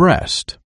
breast.